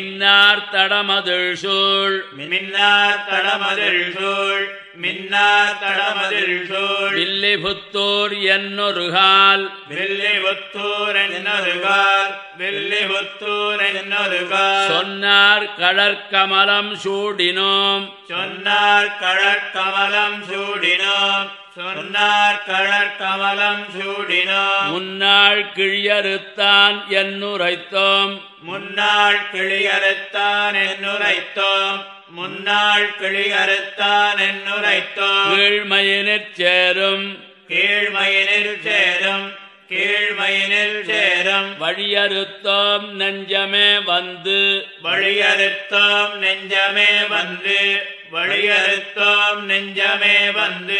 மின்னார் தடமதில் சூழ். மின்னார் தடமதில் சூழ். மின்னார் தடமதில் சூழ். வில்லிபுத்தூர் என்னொருகால். வில்லி புத்தூர் என்னொருகால். வில்லி புத்தூர் என்னொருகால். சொன்னார் கடற்கமலம் சூடினோம். சொன்னார் கழற்கமலம் சூடினோம். சொன்னார் கழற்கமலம் சூடினோம். முன்னாள் கிழியறுத்தான் என்னுரைத்தோம். முன்னாள் கிளியறுத்தான் என்னுரைத்தோம். முன்னாள் கிளியறுத்தான் என்னுரைத்தோம். கீழ்மையினிற் சேரும். கீழ்மையினில் சேரும். கீழ்மையினில் சேரும் வழியறுத்தோம். நெஞ்சமே வந்து. வழியறுத்தோம் நெஞ்சமே வந்து. வழியறுத்தோம் நெஞ்சமே வந்து.